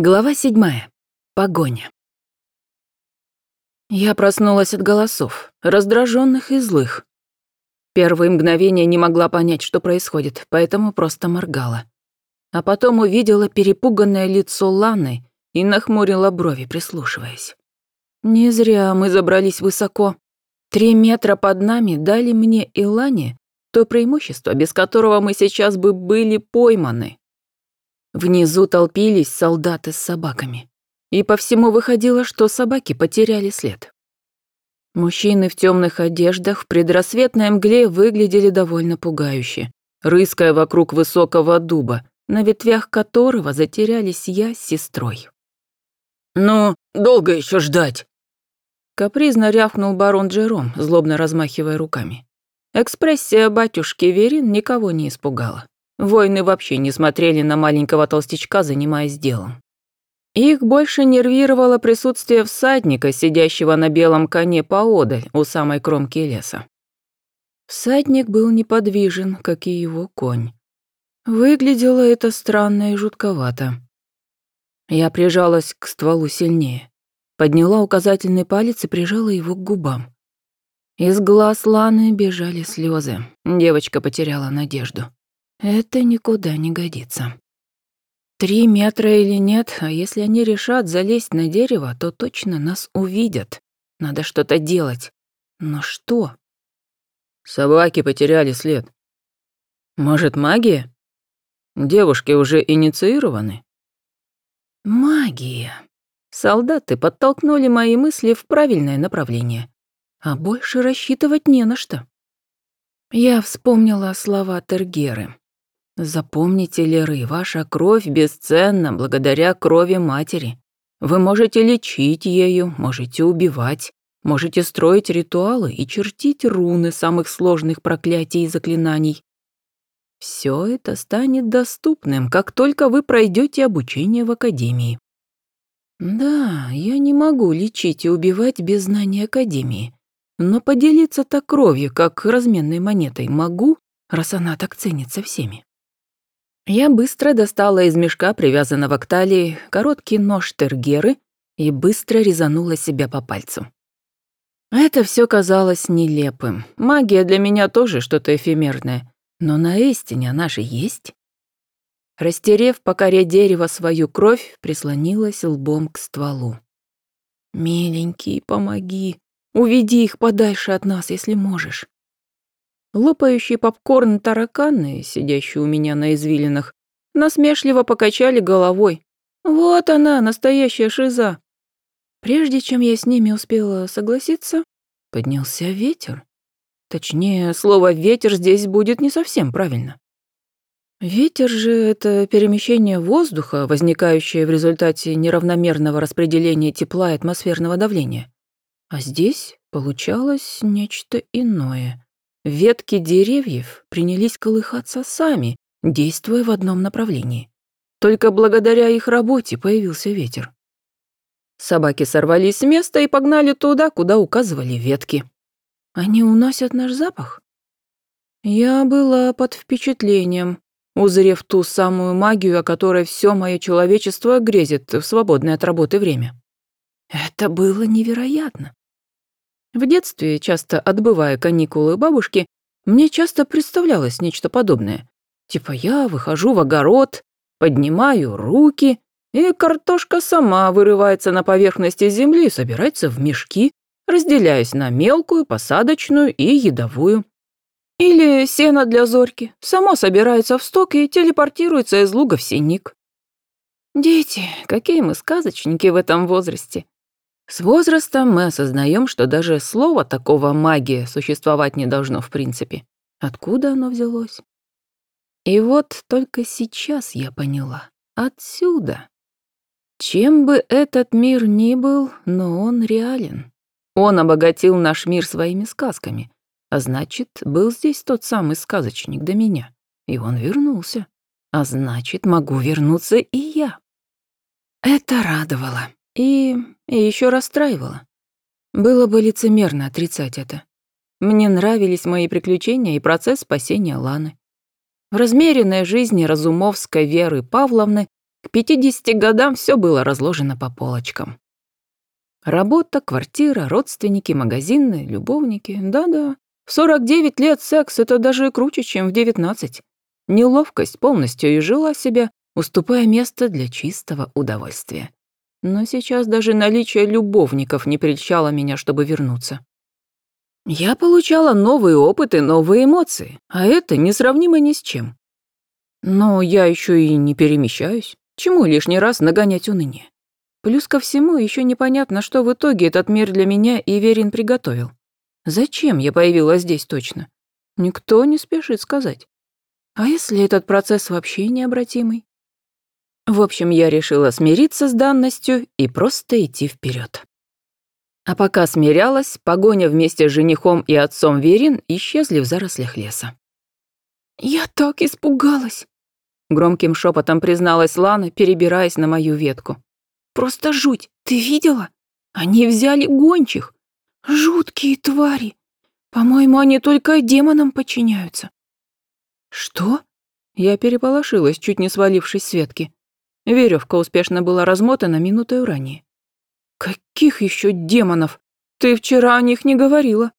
Глава седьмая. Погоня. Я проснулась от голосов, раздраженных и злых. Первые мгновения не могла понять, что происходит, поэтому просто моргала. А потом увидела перепуганное лицо Ланы и нахмурила брови, прислушиваясь. Не зря мы забрались высоко. Три метра под нами дали мне и Лане то преимущество, без которого мы сейчас бы были пойманы. Внизу толпились солдаты с собаками. И по всему выходило, что собаки потеряли след. Мужчины в темных одеждах в предрассветной мгле выглядели довольно пугающе, рыская вокруг высокого дуба, на ветвях которого затерялись я с сестрой. «Ну, долго еще ждать?» Капризно рявкнул барон Джером, злобно размахивая руками. Экспрессия батюшки Верин никого не испугала. Воины вообще не смотрели на маленького толстячка, занимаясь делом. Их больше нервировало присутствие всадника, сидящего на белом коне поодаль, у самой кромки леса. Всадник был неподвижен, как и его конь. Выглядело это странно и жутковато. Я прижалась к стволу сильнее, подняла указательный палец и прижала его к губам. Из глаз Ланы бежали слезы. Девочка потеряла надежду. Это никуда не годится. Три метра или нет, а если они решат залезть на дерево, то точно нас увидят. Надо что-то делать. Но что? Собаки потеряли след. Может, магия? Девушки уже инициированы? Магия. Солдаты подтолкнули мои мысли в правильное направление. А больше рассчитывать не на что. Я вспомнила слова Тергеры. Запомните, Леры, ваша кровь бесценна благодаря крови матери. Вы можете лечить ею, можете убивать, можете строить ритуалы и чертить руны самых сложных проклятий и заклинаний. Все это станет доступным, как только вы пройдете обучение в академии. Да, я не могу лечить и убивать без знания академии, но поделиться так кровью, как разменной монетой, могу, раз она так ценится всеми. Я быстро достала из мешка, привязанного к талии, короткий нож Тергеры и быстро резанула себя по пальцу. Это все казалось нелепым. Магия для меня тоже что-то эфемерное. Но на истине она же есть. Растерев по коре дерева свою кровь, прислонилась лбом к стволу. «Миленький, помоги. Уведи их подальше от нас, если можешь». Лопающие попкорн тараканы, сидящие у меня на извилинах, насмешливо покачали головой. Вот она, настоящая шиза. Прежде чем я с ними успела согласиться, поднялся ветер. Точнее, слово «ветер» здесь будет не совсем правильно. Ветер же — это перемещение воздуха, возникающее в результате неравномерного распределения тепла и атмосферного давления. А здесь получалось нечто иное. Ветки деревьев принялись колыхаться сами, действуя в одном направлении. Только благодаря их работе появился ветер. Собаки сорвались с места и погнали туда, куда указывали ветки. Они уносят наш запах? Я была под впечатлением, узрев ту самую магию, о которой все мое человечество грезит в свободное от работы время. Это было невероятно. В детстве, часто отбывая каникулы бабушки, мне часто представлялось нечто подобное. Типа я выхожу в огород, поднимаю руки, и картошка сама вырывается на поверхности земли и собирается в мешки, разделяясь на мелкую, посадочную и едовую. Или сено для зорьки само собирается в сток и телепортируется из луга в синик. Дети, какие мы сказочники в этом возрасте. С возрастом мы осознаем, что даже слово такого магия существовать не должно в принципе. Откуда оно взялось? И вот только сейчас я поняла. Отсюда. Чем бы этот мир ни был, но он реален. Он обогатил наш мир своими сказками. А значит, был здесь тот самый сказочник до меня. И он вернулся. А значит, могу вернуться и я. Это радовало. И, и еще расстраивало. Было бы лицемерно отрицать это. Мне нравились мои приключения и процесс спасения Ланы. В размеренной жизни Разумовской Веры Павловны к К 50 годам все было разложено по полочкам. Работа, квартира, родственники, магазины, любовники. Да-да. В 49 лет секс — это даже круче, чем в 19. Неловкость полностью изжила себя, уступая место для чистого удовольствия. Но сейчас даже наличие любовников не прельщало меня, чтобы вернуться. Я получала новые опыты, новые эмоции, а это несравнимо ни с чем. Но я еще и не перемещаюсь. Чему лишний раз нагонять уныние? Плюс ко всему, еще непонятно, что в итоге этот мир для меня Иверин приготовил. Зачем я появилась здесь точно? Никто не спешит сказать. А если этот процесс вообще необратимый? В общем, я решила смириться с данностью и просто идти вперед. А пока смирялась, погоня вместе с женихом и отцом Верин исчезли в зарослях леса. «Я так испугалась!» Громким шепотом призналась Лана, перебираясь на мою ветку. «Просто жуть! Ты видела? Они взяли гончих! Жуткие твари! По-моему, они только демонам подчиняются!» «Что?» Я переполошилась, чуть не свалившись с ветки. Веревка успешно была размотана минутой ранее. «Каких еще демонов? Ты вчера о них не говорила».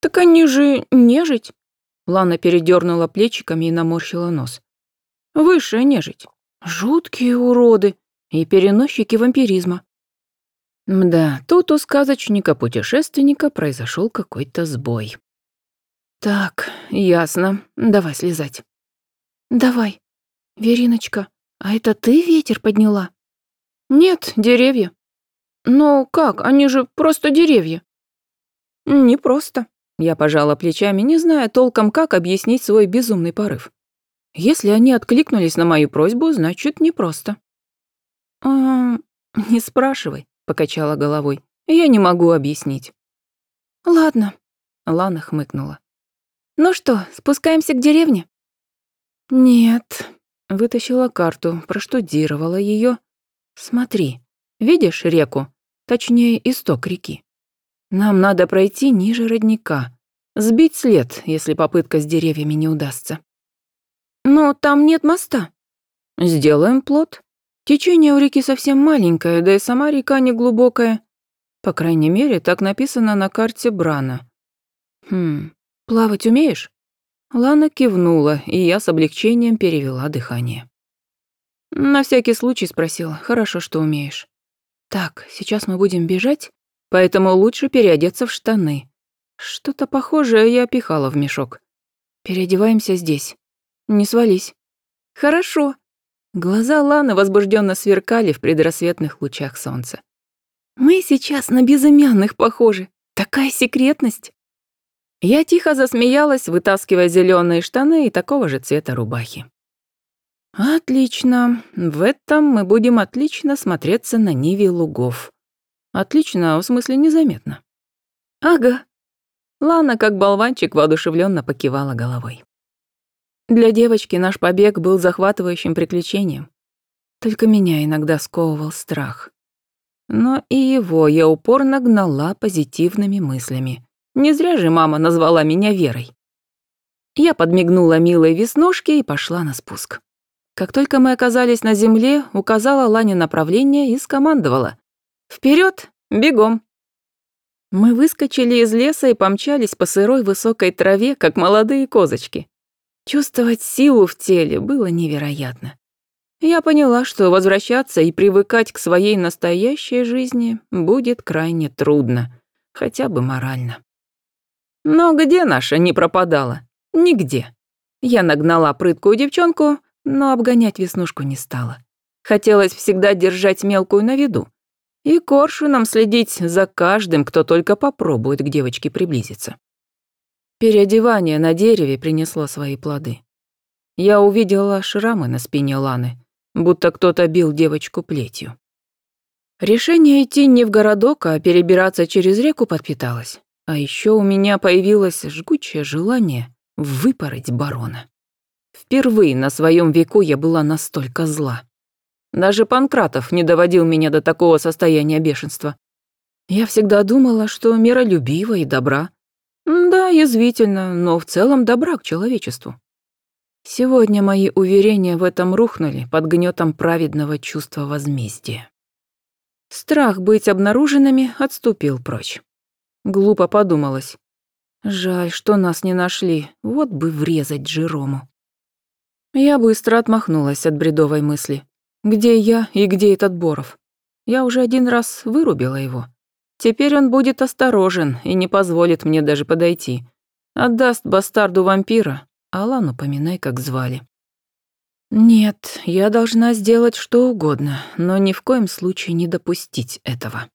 «Так они же нежить». Лана передернула плечиками и наморщила нос. «Высшая нежить. Жуткие уроды и переносчики вампиризма». Да, тут у сказочника-путешественника произошел какой-то сбой. «Так, ясно. Давай слезать». «Давай. Вериночка, а это ты ветер подняла? Нет, деревья. Но как, они же просто деревья. Не просто. Я пожала плечами, не зная толком, как объяснить свой безумный порыв. Если они откликнулись на мою просьбу, значит, непросто. «А, не спрашивай», — покачала головой. «Я не могу объяснить». «Ладно», — Лана хмыкнула. «Ну что, спускаемся к деревне?» «Нет», Вытащила карту, проштудировала ее. Смотри, видишь реку? Точнее, исток реки. Нам надо пройти ниже родника. Сбить след, если попытка с деревьями не удастся. Но там нет моста. Сделаем плот. Течение у реки совсем маленькое, да и сама река не глубокая. По крайней мере, так написано на карте Брана. Хм, плавать умеешь? Лана кивнула, и я с облегчением перевела дыхание. На всякий случай спросила, хорошо, что умеешь. Так, сейчас мы будем бежать, поэтому лучше переодеться в штаны. Что-то похожее я пихала в мешок. Переодеваемся здесь. Не свались. Хорошо. Глаза Ланы возбужденно сверкали в предрассветных лучах солнца. Мы сейчас на безымянных похожи. Такая секретность. Я тихо засмеялась, вытаскивая зеленые штаны и такого же цвета рубахи. Отлично. В этом мы будем отлично смотреться на ниве лугов. Отлично, в смысле незаметно. Ага. Лана, как болванчик, воодушевленно покивала головой. Для девочки наш побег был захватывающим приключением. Только меня иногда сковывал страх. Но и его я упорно гнала позитивными мыслями. Не зря же мама назвала меня Верой. Я подмигнула милой веснушке и пошла на спуск. Как только мы оказались на земле, указала Лане направление и скомандовала. «Вперед! Бегом!» Мы выскочили из леса и помчались по сырой высокой траве, как молодые козочки. Чувствовать силу в теле было невероятно. Я поняла, что возвращаться и привыкать к своей настоящей жизни будет крайне трудно, хотя бы морально. Но где наша не пропадала? Нигде. Я нагнала прыткую девчонку, но обгонять веснушку не стала. Хотелось всегда держать мелкую на виду. И коршуном следить за каждым, кто только попробует к девочке приблизиться. Переодевание на дереве принесло свои плоды. Я увидела шрамы на спине Ланы, будто кто-то бил девочку плетью. Решение идти не в городок, а перебираться через реку подпиталось. А еще у меня появилось жгучее желание выпороть барона. Впервые на своем веку я была настолько зла. Даже Панкратов не доводил меня до такого состояния бешенства. Я всегда думала, что миролюбива и добра. Да, язвительно, но в целом добра к человечеству. Сегодня мои уверения в этом рухнули под гнетом праведного чувства возмездия. Страх быть обнаруженными отступил прочь. Глупо подумалось. Жаль, что нас не нашли, вот бы врезать Джерому. Я быстро отмахнулась от бредовой мысли. Где я и где этот Боров? Я уже один раз вырубила его. Теперь он будет осторожен и не позволит мне даже подойти. Отдаст бастарду вампира, Алану поминай, как звали. Нет, я должна сделать что угодно, но ни в коем случае не допустить этого.